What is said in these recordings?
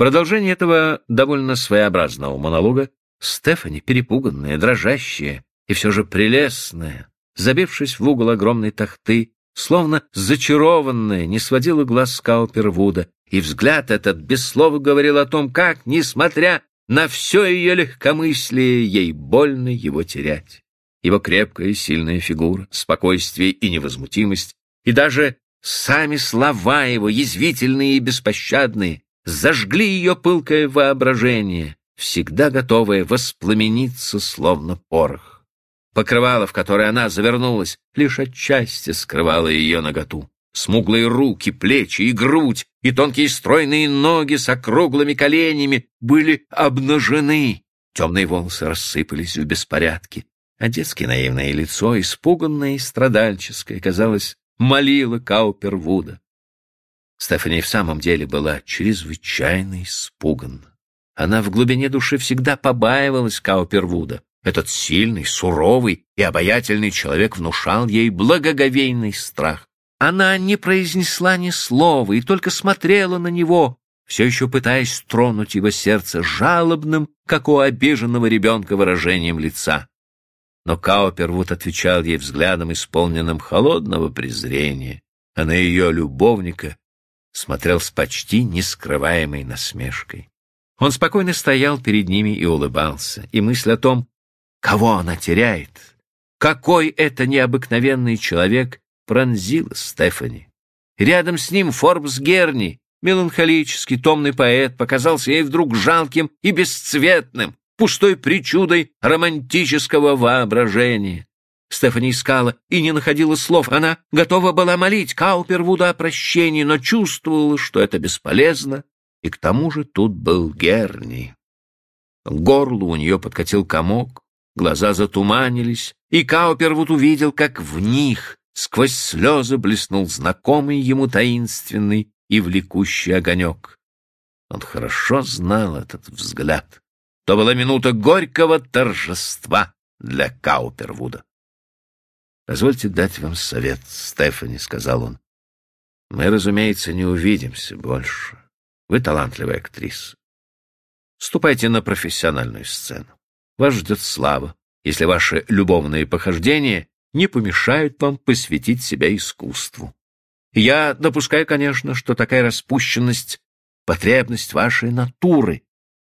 продолжение этого довольно своеобразного монолога Стефани, перепуганная, дрожащая и все же прелестная, забившись в угол огромной тахты, словно зачарованная, не сводила глаз с Каупервуда, и взгляд этот без слова говорил о том, как, несмотря на все ее легкомыслие, ей больно его терять. Его крепкая и сильная фигура, спокойствие и невозмутимость, и даже сами слова его, язвительные и беспощадные, зажгли ее пылкое воображение, всегда готовое воспламениться, словно порох. Покрывало, в которое она завернулась, лишь отчасти скрывало ее наготу. Смуглые руки, плечи и грудь, и тонкие стройные ноги с округлыми коленями были обнажены. Темные волосы рассыпались в беспорядке, а детское наивное лицо, испуганное и страдальческое, казалось, молило Каупервуда. Стефани в самом деле была чрезвычайно испугана. Она в глубине души всегда побаивалась Каупервуда. Этот сильный, суровый и обаятельный человек внушал ей благоговейный страх. Она не произнесла ни слова и только смотрела на него, все еще пытаясь тронуть его сердце жалобным, как у обиженного ребенка, выражением лица. Но Каупервуд отвечал ей взглядом, исполненным холодного презрения, а на ее любовника смотрел с почти нескрываемой насмешкой. Он спокойно стоял перед ними и улыбался, и мысль о том, Кого она теряет? Какой это необыкновенный человек пронзила Стефани. Рядом с ним Форбс Герни, меланхолический, томный поэт, показался ей вдруг жалким и бесцветным, пустой причудой романтического воображения. Стефани искала и не находила слов. Она готова была молить Каупервуда о прощении, но чувствовала, что это бесполезно, и к тому же тут был Герни. К горлу у нее подкатил комок, Глаза затуманились, и Каупервуд увидел, как в них сквозь слезы блеснул знакомый ему таинственный и влекущий огонек. Он хорошо знал этот взгляд. То была минута горького торжества для Каупервуда. «Позвольте дать вам совет, Стефани», — сказал он. «Мы, разумеется, не увидимся больше. Вы талантливая актриса. Ступайте на профессиональную сцену вас ждет слава, если ваши любовные похождения не помешают вам посвятить себя искусству. Я допускаю, конечно, что такая распущенность — потребность вашей натуры,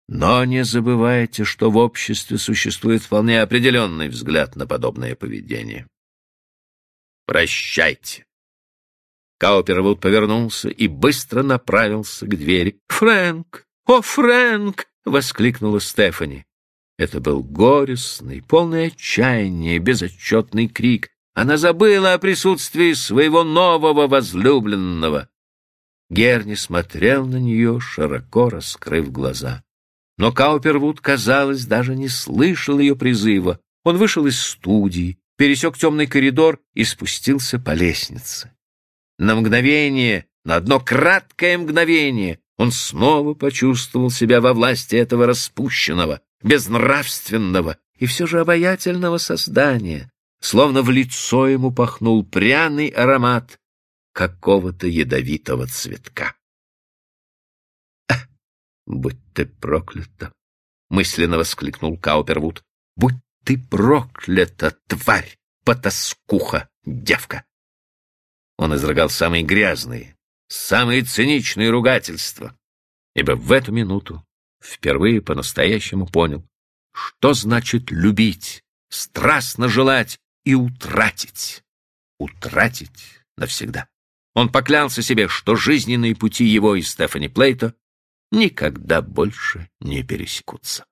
но не забывайте, что в обществе существует вполне определенный взгляд на подобное поведение. Прощайте. Каупервуд повернулся и быстро направился к двери. «Фрэнк! О, Фрэнк!» — воскликнула Стефани. Это был горестный, полный отчаяния, безотчетный крик. Она забыла о присутствии своего нового возлюбленного. Герни смотрел на нее, широко раскрыв глаза. Но Каупервуд, казалось, даже не слышал ее призыва. Он вышел из студии, пересек темный коридор и спустился по лестнице. На мгновение, на одно краткое мгновение, он снова почувствовал себя во власти этого распущенного, безнравственного и все же обаятельного создания, словно в лицо ему пахнул пряный аромат какого-то ядовитого цветка. «Будь ты проклята!» — мысленно воскликнул Каупервуд. «Будь ты проклята, тварь, потаскуха, девка!» Он изрыгал самые грязные, самые циничные ругательства, ибо в эту минуту впервые по-настоящему понял, что значит любить, страстно желать и утратить. Утратить навсегда. Он поклялся себе, что жизненные пути его и Стефани Плейта никогда больше не пересекутся.